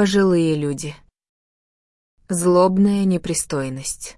Пожилые люди. Злобная непристойность.